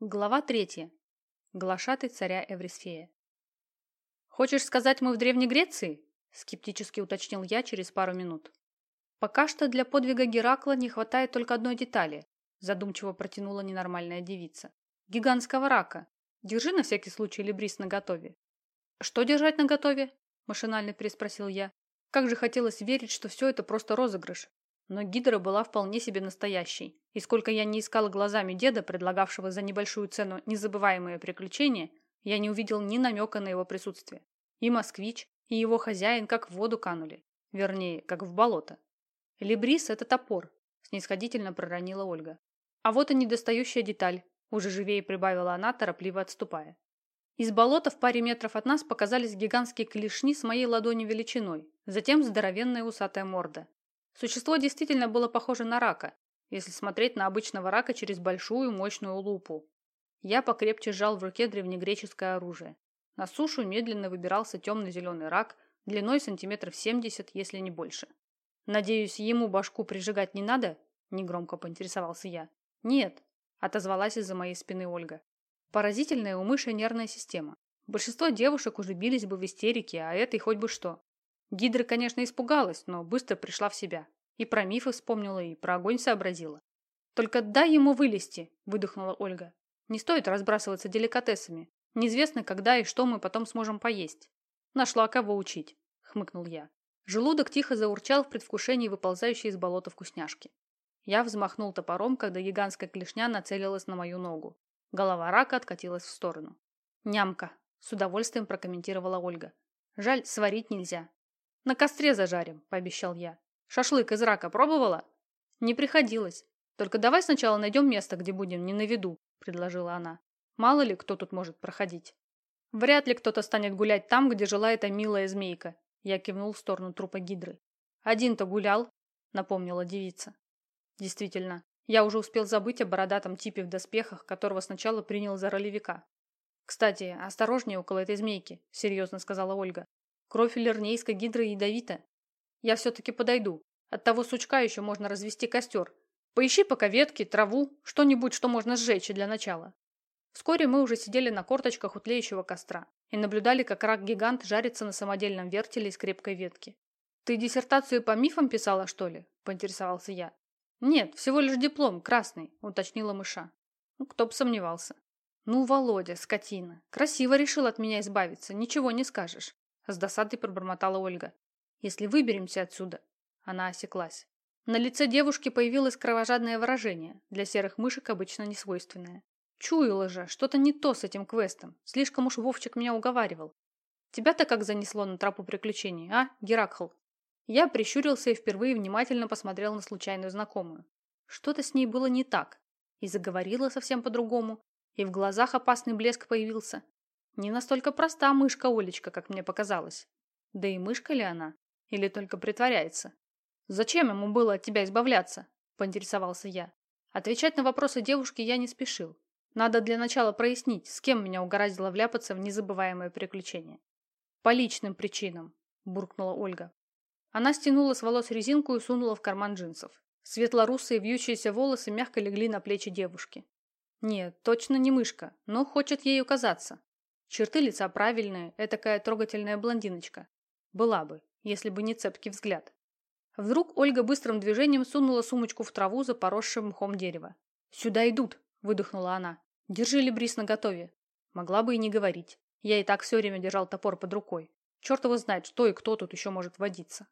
Глава третья. Глашатый царя Эврисфея. «Хочешь сказать, мы в Древней Греции?» – скептически уточнил я через пару минут. «Пока что для подвига Геракла не хватает только одной детали», – задумчиво протянула ненормальная девица. «Гигантского рака. Держи на всякий случай либрис наготове». «Что держать наготове?» – машинально переспросил я. Как же хотелось верить, что все это просто розыгрыш. Но гидра была вполне себе настоящей, и сколько я не искала глазами деда, предлагавшего за небольшую цену незабываемые приключения, я не увидел ни намека на его присутствие. И москвич, и его хозяин как в воду канули. Вернее, как в болото. «Лебрис – это топор», – снисходительно проронила Ольга. «А вот и недостающая деталь», – уже живее прибавила она, торопливо отступая. Из болота в паре метров от нас показались гигантские клешни с моей ладони величиной, затем здоровенная усатая морда, Существо действительно было похоже на рака, если смотреть на обычного рака через большую мощную лупу. Я покрепче сжал в руке древнегреческое оружие. На сушу медленно выбирался темно-зеленый рак, длиной сантиметров 70, если не больше. «Надеюсь, ему башку прижигать не надо?» – негромко поинтересовался я. «Нет», – отозвалась из-за моей спины Ольга. Поразительная у мыши нервная система. Большинство девушек уже бились бы в истерике, а этой хоть бы что. Гидра, конечно, испугалась, но быстро пришла в себя. И про мифы вспомнила, и про огонь сообразила. «Только дай ему вылезти», – выдохнула Ольга. «Не стоит разбрасываться деликатесами. Неизвестно, когда и что мы потом сможем поесть». «Нашла кого учить», – хмыкнул я. Желудок тихо заурчал в предвкушении выползающей из болота вкусняшки. Я взмахнул топором, когда гигантская клешня нацелилась на мою ногу. Голова рака откатилась в сторону. «Нямка», – с удовольствием прокомментировала Ольга. «Жаль, сварить нельзя. «На костре зажарим», – пообещал я. «Шашлык из рака пробовала?» «Не приходилось. Только давай сначала найдем место, где будем не на виду», – предложила она. «Мало ли, кто тут может проходить». «Вряд ли кто-то станет гулять там, где жила эта милая змейка», – я кивнул в сторону трупа гидры. «Один-то гулял», – напомнила девица. Действительно, я уже успел забыть о бородатом типе в доспехах, которого сначала принял за ролевика. «Кстати, осторожнее около этой змейки», – серьезно сказала Ольга. Кровь лернейской гидры ядовита. Я все-таки подойду. От того сучка еще можно развести костер. Поищи пока ветки, траву, что-нибудь, что можно сжечь для начала. Вскоре мы уже сидели на корточках у тлеющего костра и наблюдали, как рак-гигант жарится на самодельном вертеле из крепкой ветки. «Ты диссертацию по мифам писала, что ли?» – поинтересовался я. «Нет, всего лишь диплом, красный», – уточнила мыша. Ну, кто б сомневался. «Ну, Володя, скотина, красиво решил от меня избавиться, ничего не скажешь. С досадой пробормотала Ольга. Если выберемся отсюда. Она осеклась. На лице девушки появилось кровожадное выражение, для серых мышек обычно несвойственное. Чуяла же, что-то не то с этим квестом. Слишком уж Вовчик меня уговаривал. Тебя-то как занесло на тропу приключений, а, Геракл? Я прищурился и впервые внимательно посмотрел на случайную знакомую. Что-то с ней было не так. И заговорила совсем по-другому, и в глазах опасный блеск появился. Не настолько проста мышка Олечка, как мне показалось. Да и мышка ли она? Или только притворяется? Зачем ему было от тебя избавляться? Поинтересовался я. Отвечать на вопросы девушки я не спешил. Надо для начала прояснить, с кем меня угораздило вляпаться в незабываемое приключение. По личным причинам, буркнула Ольга. Она стянула с волос резинку и сунула в карман джинсов. Светлорусые вьющиеся волосы мягко легли на плечи девушки. Нет, точно не мышка, но хочет ею казаться. Черты лица правильные, этакая трогательная блондиночка. Была бы, если бы не цепкий взгляд. Вдруг Ольга быстрым движением сунула сумочку в траву за поросшим мхом дерева. «Сюда идут!» – выдохнула она. «Держи либрис наготове». Могла бы и не говорить. Я и так все время держал топор под рукой. Черт его знает, что и кто тут еще может водиться.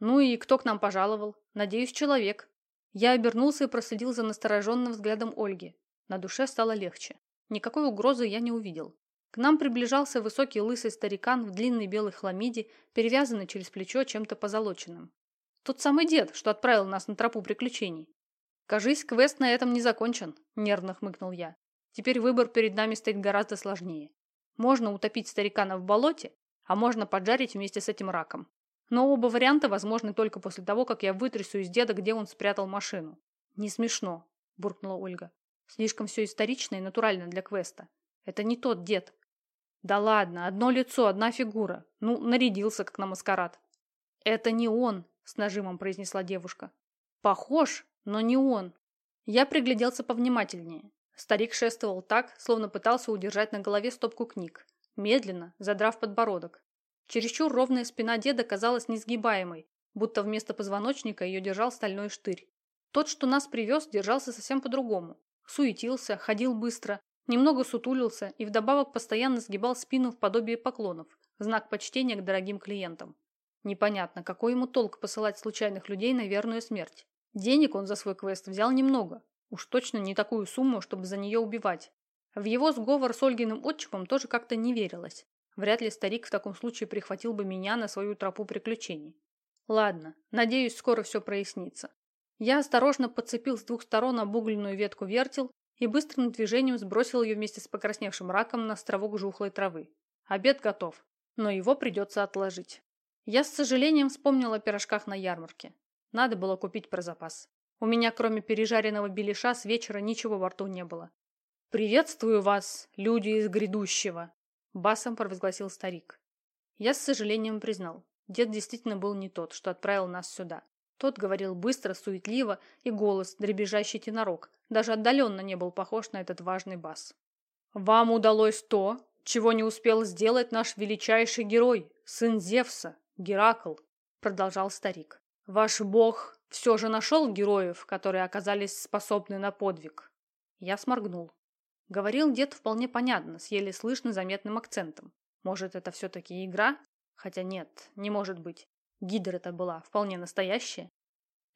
Ну и кто к нам пожаловал? Надеюсь, человек. Я обернулся и проследил за настороженным взглядом Ольги. На душе стало легче. Никакой угрозы я не увидел. К нам приближался высокий лысый старикан в длинной белой хламиде, перевязанный через плечо чем-то позолоченным. Тот самый дед, что отправил нас на тропу приключений. «Кажись, квест на этом не закончен», – нервно хмыкнул я. «Теперь выбор перед нами стоит гораздо сложнее. Можно утопить старикана в болоте, а можно поджарить вместе с этим раком. Но оба варианта возможны только после того, как я вытрясу из деда, где он спрятал машину». «Не смешно», – буркнула Ольга. «Слишком все исторично и натурально для квеста. Это не тот дед. Да ладно, одно лицо, одна фигура. Ну, нарядился, как на маскарад. Это не он, с нажимом произнесла девушка. Похож, но не он. Я пригляделся повнимательнее. Старик шествовал так, словно пытался удержать на голове стопку книг, медленно, задрав подбородок. Чересчур ровная спина деда казалась несгибаемой, будто вместо позвоночника ее держал стальной штырь. Тот, что нас привез, держался совсем по-другому. Суетился, ходил быстро, немного сутулился и вдобавок постоянно сгибал спину в подобие поклонов, знак почтения к дорогим клиентам. Непонятно, какой ему толк посылать случайных людей на верную смерть. Денег он за свой квест взял немного, уж точно не такую сумму, чтобы за нее убивать. В его сговор с Ольгиным отчимом тоже как-то не верилось. Вряд ли старик в таком случае прихватил бы меня на свою тропу приключений. Ладно, надеюсь, скоро все прояснится. Я осторожно подцепил с двух сторон обугленную ветку вертел и быстрым движением сбросил ее вместе с покрасневшим раком на островок жухлой травы. Обед готов, но его придется отложить. Я с сожалением вспомнил о пирожках на ярмарке. Надо было купить про запас. У меня, кроме пережаренного беляша, с вечера ничего во рту не было. «Приветствую вас, люди из грядущего!» Басом провозгласил старик. Я с сожалением признал. Дед действительно был не тот, что отправил нас сюда. Тот говорил быстро, суетливо, и голос, дребезжащий тенорок, даже отдаленно не был похож на этот важный бас. «Вам удалось то, чего не успел сделать наш величайший герой, сын Зевса, Геракл», продолжал старик. «Ваш бог все же нашел героев, которые оказались способны на подвиг?» Я сморгнул. Говорил дед вполне понятно, с еле слышно заметным акцентом. Может, это все-таки игра? Хотя нет, не может быть. Гидра это была, вполне настоящая.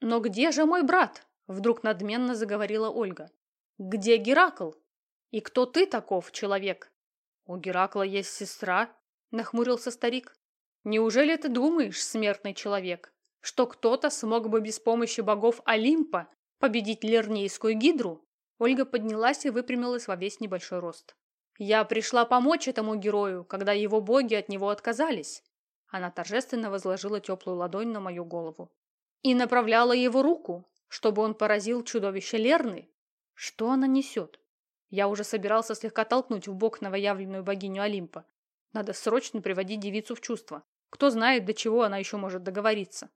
«Но где же мой брат?» – вдруг надменно заговорила Ольга. «Где Геракл? И кто ты таков, человек?» «У Геракла есть сестра», – нахмурился старик. «Неужели ты думаешь, смертный человек, что кто-то смог бы без помощи богов Олимпа победить Лернейскую гидру?» Ольга поднялась и выпрямилась во весь небольшой рост. «Я пришла помочь этому герою, когда его боги от него отказались. Она торжественно возложила теплую ладонь на мою голову. И направляла его руку, чтобы он поразил чудовище Лерны. Что она несет? Я уже собирался слегка толкнуть в бок новоявленную богиню Олимпа. Надо срочно приводить девицу в чувство. Кто знает, до чего она еще может договориться.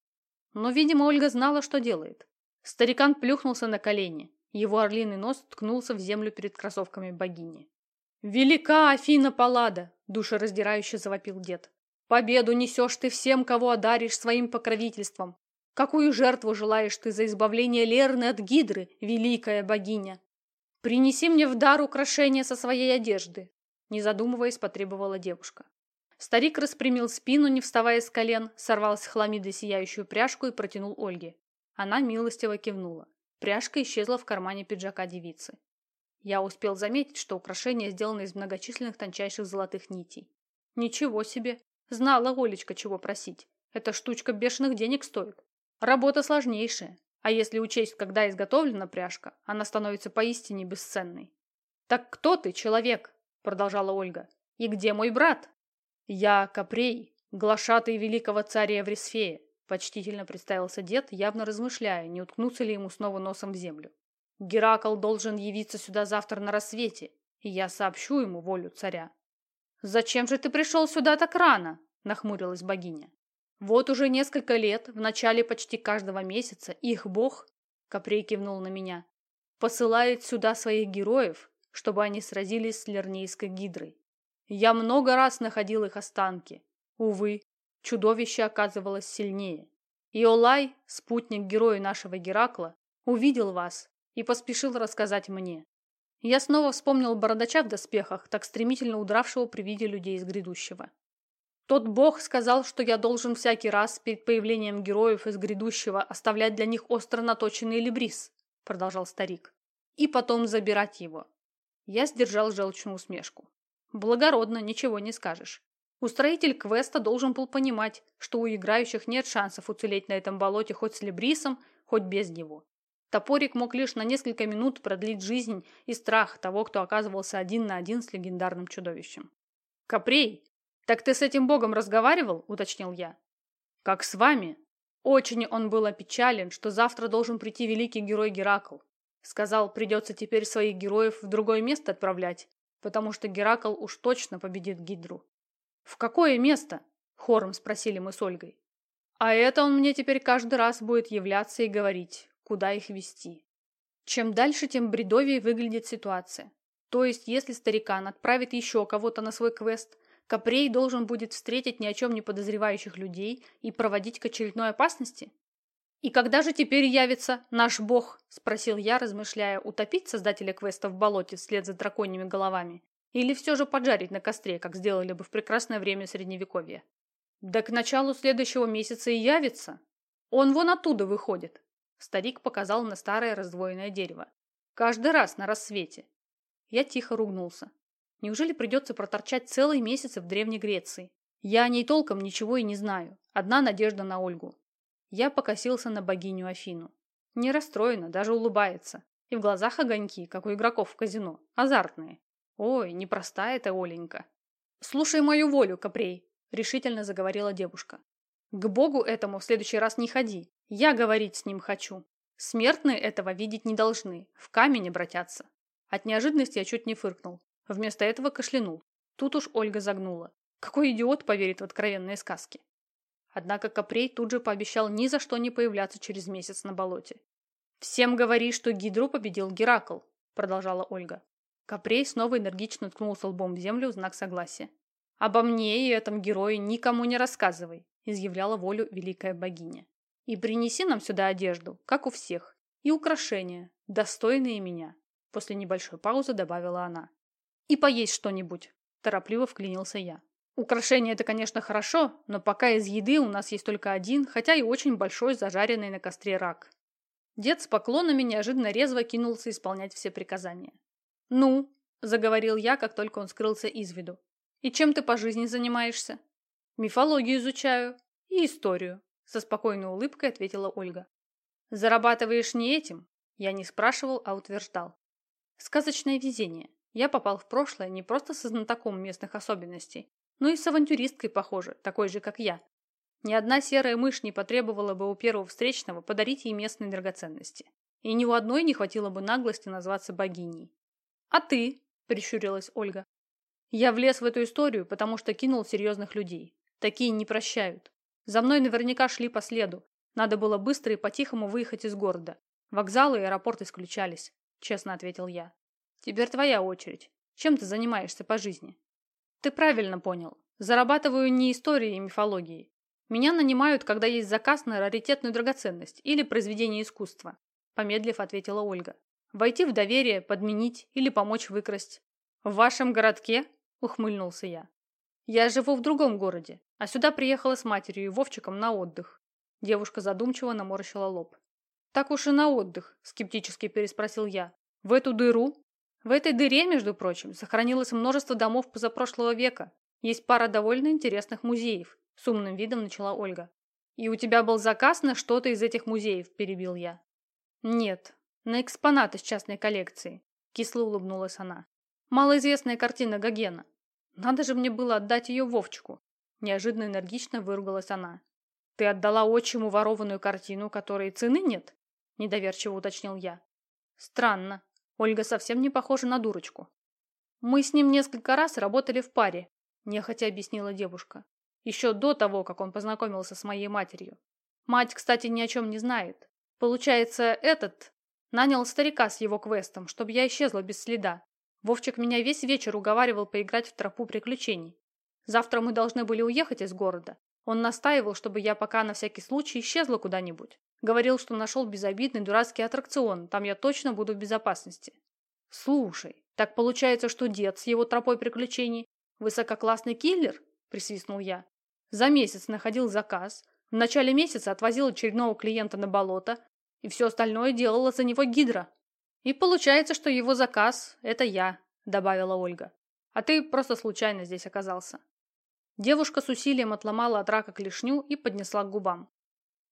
Но, видимо, Ольга знала, что делает. Старикан плюхнулся на колени. Его орлиный нос ткнулся в землю перед кроссовками богини. «Велика Афина Паллада!» – душераздирающе завопил дед. Победу несешь ты всем, кого одаришь своим покровительством. Какую жертву желаешь ты за избавление Лерны от Гидры, великая богиня? Принеси мне в дар украшение со своей одежды, не задумываясь, потребовала девушка. Старик распрямил спину, не вставая с колен, сорвал с хламиды сияющую пряжку и протянул Ольге. Она милостиво кивнула. Пряжка исчезла в кармане пиджака девицы. Я успел заметить, что украшение сделано из многочисленных тончайших золотых нитей. Ничего себе! Знала Олечка, чего просить. Эта штучка бешеных денег стоит. Работа сложнейшая. А если учесть, когда изготовлена пряжка, она становится поистине бесценной. «Так кто ты, человек?» – продолжала Ольга. «И где мой брат?» «Я Капрей, глашатый великого царя Еврисфея», – почтительно представился дед, явно размышляя, не уткнуться ли ему снова носом в землю. «Геракл должен явиться сюда завтра на рассвете, и я сообщу ему волю царя. «Зачем же ты пришел сюда так рано?» – нахмурилась богиня. «Вот уже несколько лет, в начале почти каждого месяца, их бог, – Капрей кивнул на меня, – посылает сюда своих героев, чтобы они сразились с Лернейской гидрой. Я много раз находил их останки. Увы, чудовище оказывалось сильнее. Иолай, спутник героя нашего Геракла, увидел вас и поспешил рассказать мне. Я снова вспомнил бородача в доспехах, так стремительно удравшего при виде людей из грядущего. Тот бог сказал, что я должен всякий раз перед появлением героев из грядущего оставлять для них остро наточенный либрис, продолжал старик, и потом забирать его. Я сдержал желчную усмешку. Благородно, ничего не скажешь. Устроитель квеста должен был понимать, что у играющих нет шансов уцелеть на этом болоте хоть с либрисом, хоть без него. Топорик мог лишь на несколько минут продлить жизнь и страх того, кто оказывался один на один с легендарным чудовищем. «Капрей, так ты с этим богом разговаривал?» – уточнил я. «Как с вами?» Очень он был опечален, что завтра должен прийти великий герой Геракл. Сказал, придется теперь своих героев в другое место отправлять, потому что Геракл уж точно победит Гидру. «В какое место?» – хором спросили мы с Ольгой. «А это он мне теперь каждый раз будет являться и говорить, куда их вести. Чем дальше, тем бредовее выглядит ситуация. То есть, если старикан отправит еще кого-то на свой квест, Капрей должен будет встретить ни о чем не подозревающих людей и проводить к очередной опасности? «И когда же теперь явится наш бог?» – спросил я, размышляя, утопить создателя квеста в болоте вслед за драконьими головами или все же поджарить на костре, как сделали бы в прекрасное время Средневековья. Да к началу следующего месяца и явится. Он вон оттуда выходит. Старик показал на старое раздвоенное дерево. Каждый раз на рассвете. Я тихо ругнулся. Неужели придется проторчать целый месяц в Древней Греции? Я о ней толком ничего и не знаю. Одна надежда на Ольгу. Я покосился на богиню Афину. Не расстроена, даже улыбается. И в глазах огоньки, как у игроков в казино. Азартные. Ой, непростая эта Оленька. Слушай мою волю, Капрей, решительно заговорила девушка. К богу этому в следующий раз не ходи. Я говорить с ним хочу. Смертные этого видеть не должны, в камень обратятся. От неожиданности я чуть не фыркнул. Вместо этого кашлянул. Тут уж Ольга загнула. Какой идиот поверит в откровенные сказки? Однако Капрей тут же пообещал ни за что не появляться через месяц на болоте. «Всем говори, что Гидру победил Геракл», — продолжала Ольга. Капрей снова энергично ткнулся лбом в землю в знак согласия. «Обо мне и этом герое никому не рассказывай», – изъявляла волю великая богиня. «И принеси нам сюда одежду, как у всех, и украшения, достойные меня», – после небольшой паузы добавила она. «И поесть что-нибудь», – торопливо вклинился я. «Украшения – это, конечно, хорошо, но пока из еды у нас есть только один, хотя и очень большой зажаренный на костре рак». Дед с поклонами неожиданно резво кинулся исполнять все приказания. «Ну?» – заговорил я, как только он скрылся из виду. «И чем ты по жизни занимаешься?» «Мифологию изучаю и историю», – со спокойной улыбкой ответила Ольга. «Зарабатываешь не этим?» Я не спрашивал, а утверждал. «Сказочное везение. Я попал в прошлое не просто со знатоком местных особенностей, но и с авантюристкой, похоже, такой же, как я. Ни одна серая мышь не потребовала бы у первого встречного подарить ей местные драгоценности. И ни у одной не хватило бы наглости назваться богиней. «А ты?» – прищурилась Ольга. «Я влез в эту историю, потому что кинул серьезных людей. Такие не прощают. За мной наверняка шли по следу. Надо было быстро и по-тихому выехать из города. Вокзалы и аэропорт исключались», – честно ответил я. «Теперь твоя очередь. Чем ты занимаешься по жизни?» «Ты правильно понял. Зарабатываю не историей и мифологией. Меня нанимают, когда есть заказ на раритетную драгоценность или произведение искусства», – помедлив ответила Ольга. Войти в доверие, подменить или помочь выкрасть. В вашем городке? Ухмыльнулся я. Я живу в другом городе, а сюда приехала с матерью и Вовчиком на отдых. Девушка задумчиво наморщила лоб. Так уж и на отдых, скептически переспросил я. В эту дыру? В этой дыре, между прочим, сохранилось множество домов позапрошлого века. Есть пара довольно интересных музеев, с умным видом начала Ольга. И у тебя был заказ на что-то из этих музеев, перебил я. Нет, на экспонат из частной коллекции. Кисло улыбнулась она. Малоизвестная картина Гогена. Надо же мне было отдать ее Вовчику. Неожиданно энергично выругалась она. Ты отдала отчиму ворованную картину, которой цены нет? Недоверчиво уточнил я. Странно. Ольга совсем не похожа на дурочку. Мы с ним несколько раз работали в паре, нехотя объяснила девушка. Еще до того, как он познакомился с моей матерью. Мать, кстати, ни о чем не знает. Получается, этот, Нанял старика с его квестом, чтобы я исчезла без следа. Вовчик меня весь вечер уговаривал поиграть в тропу приключений. Завтра мы должны были уехать из города. Он настаивал, чтобы я пока на всякий случай исчезла куда-нибудь. Говорил, что нашел безобидный дурацкий аттракцион, там я точно буду в безопасности. Слушай, так получается, что дед с его тропой приключений высококлассный киллер? Присвистнул я. За месяц находил заказ, в начале месяца отвозил очередного клиента на болото, и все остальное делала за него Гидра. И получается, что его заказ – это я, добавила Ольга. А ты просто случайно здесь оказался. Девушка с усилием отломала от рака клешню и поднесла к губам.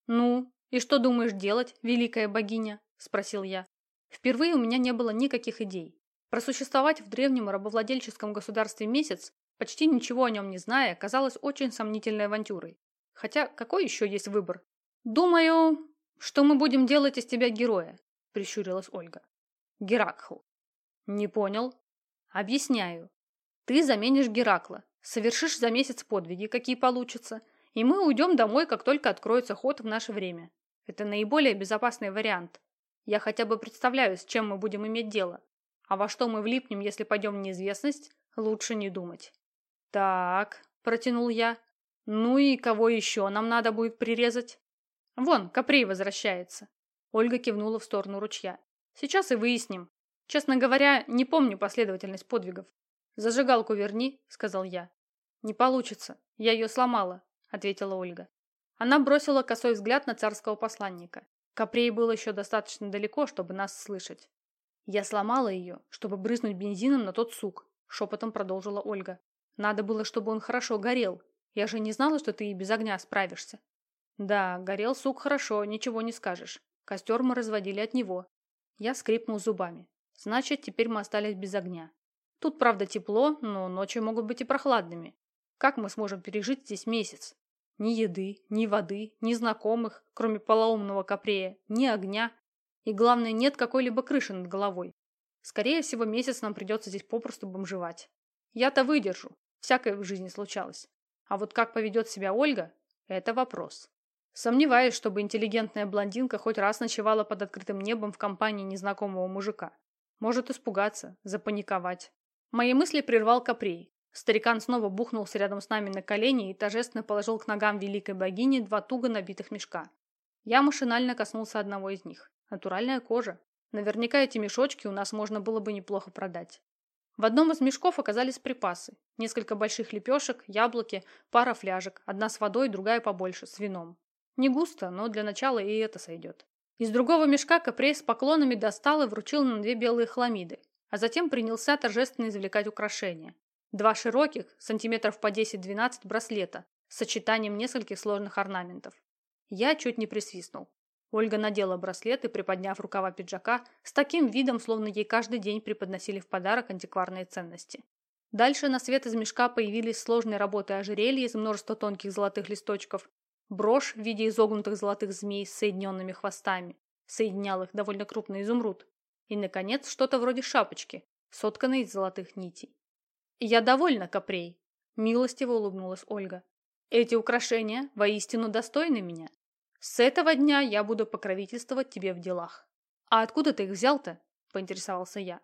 «Ну, и что думаешь делать, великая богиня?» – спросил я. Впервые у меня не было никаких идей. Просуществовать в древнем рабовладельческом государстве месяц, почти ничего о нем не зная, казалось очень сомнительной авантюрой. Хотя какой еще есть выбор? Думаю, «Что мы будем делать из тебя героя?» – прищурилась Ольга. «Геракл». «Не понял». «Объясняю. Ты заменишь Геракла, совершишь за месяц подвиги, какие получатся, и мы уйдем домой, как только откроется ход в наше время. Это наиболее безопасный вариант. Я хотя бы представляю, с чем мы будем иметь дело. А во что мы влипнем, если пойдем в неизвестность, лучше не думать. Так, протянул я. Ну и кого еще нам надо будет прирезать? Вон, Капрей возвращается. Ольга кивнула в сторону ручья. Сейчас и выясним. Честно говоря, не помню последовательность подвигов. Зажигалку верни, сказал я. Не получится. Я ее сломала, ответила Ольга. Она бросила косой взгляд на царского посланника. Капрей был еще достаточно далеко, чтобы нас слышать. Я сломала ее, чтобы брызнуть бензином на тот сук, шепотом продолжила Ольга. Надо было, чтобы он хорошо горел. Я же не знала, что ты и без огня справишься. Да, горел сук хорошо, ничего не скажешь. Костер мы разводили от него. Я скрипнул зубами. Значит, теперь мы остались без огня. Тут, правда, тепло, но ночи могут быть и прохладными. Как мы сможем пережить здесь месяц? Ни еды, ни воды, ни знакомых, кроме полоумного капрея, ни огня. И главное, нет какой-либо крыши над головой. Скорее всего, месяц нам придется здесь попросту бомжевать. Я-то выдержу. Всякое в жизни случалось. А вот как поведет себя Ольга – это вопрос. Сомневаюсь, чтобы интеллигентная блондинка хоть раз ночевала под открытым небом в компании незнакомого мужика. Может испугаться, запаниковать. Мои мысли прервал Капрей. Старикан снова бухнулся рядом с нами на колени и торжественно положил к ногам великой богини два туго набитых мешка. Я машинально коснулся одного из них. Натуральная кожа. Наверняка эти мешочки у нас можно было бы неплохо продать. В одном из мешков оказались припасы. Несколько больших лепешек, яблоки, пара фляжек, одна с водой, другая побольше, с вином. Не густо, но для начала и это сойдет. Из другого мешка Капрей с поклонами достал и вручил нам две белые хламиды, а затем принялся торжественно извлекать украшения. Два широких, сантиметров по 10-12 браслета, с сочетанием нескольких сложных орнаментов. Я чуть не присвистнул. Ольга надела браслет и, приподняв рукава пиджака, с таким видом, словно ей каждый день преподносили в подарок антикварные ценности. Дальше на свет из мешка появились сложные работы ожерелья из множества тонких золотых листочков, брошь в виде изогнутых золотых змей с соединенными хвостами, соединял их довольно крупный изумруд, и, наконец, что-то вроде шапочки, сотканной из золотых нитей. «Я довольна, Капрей», – милостиво улыбнулась Ольга. «Эти украшения воистину достойны меня. С этого дня я буду покровительствовать тебе в делах. А откуда ты их взял-то? Поинтересовался я.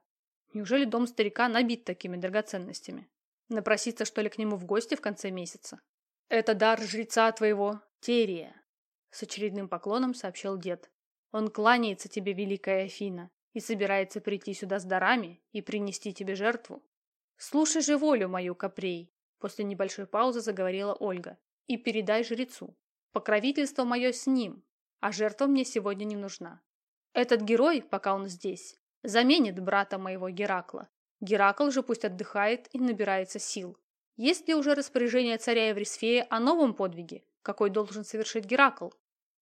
Неужели дом старика набит такими драгоценностями? Напроситься, что ли, к нему в гости в конце месяца? Это дар жреца твоего, Терия. С очередным поклоном сообщил дед. Он кланяется тебе, великая Афина, и собирается прийти сюда с дарами и принести тебе жертву. Слушай же волю мою, Капрей, после небольшой паузы заговорила Ольга, и передай жрецу. Покровительство мое с ним, а жертва мне сегодня не нужна. Этот герой, пока он здесь, заменит брата моего Геракла. Геракл же пусть отдыхает и набирается сил. Есть ли уже распоряжение царя Еврисфея о новом подвиге, какой должен совершить Геракл?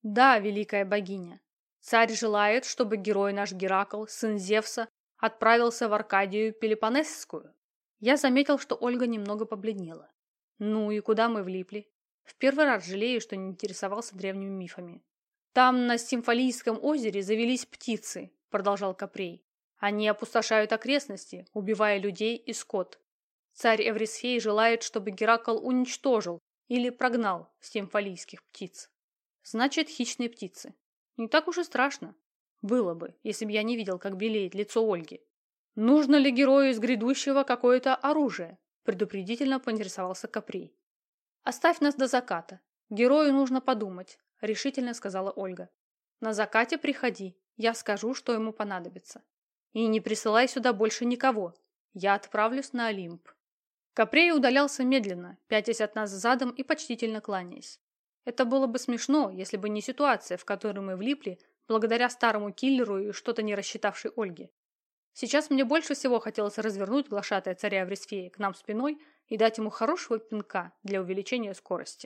Да, великая богиня. Царь желает, чтобы герой наш Геракл, сын Зевса, отправился в Аркадию Пелепонесскую. Я заметил, что Ольга немного побледнела. Ну и куда мы влипли? В первый раз жалею, что не интересовался древними мифами. «Там, на Симфолийском озере, завелись птицы», – продолжал Капрей. «Они опустошают окрестности, убивая людей и скот. Царь Эврисфей желает, чтобы Геракл уничтожил или прогнал симфолийских птиц. Значит, хищные птицы. Не так уж и страшно. Было бы, если бы я не видел, как белеет лицо Ольги. Нужно ли герою из грядущего какое-то оружие? Предупредительно поинтересовался Капрей. «Оставь нас до заката. Герою нужно подумать», – решительно сказала Ольга. «На закате приходи, я скажу, что ему понадобится. И не присылай сюда больше никого. Я отправлюсь на Олимп». Капрей удалялся медленно, пятясь от нас задом и почтительно кланяясь. Это было бы смешно, если бы не ситуация, в которую мы влипли, благодаря старому киллеру и что-то не рассчитавшей Ольге. Сейчас мне больше всего хотелось развернуть глашатая царя Аврисфея к нам спиной и дать ему хорошего пинка для увеличения скорости.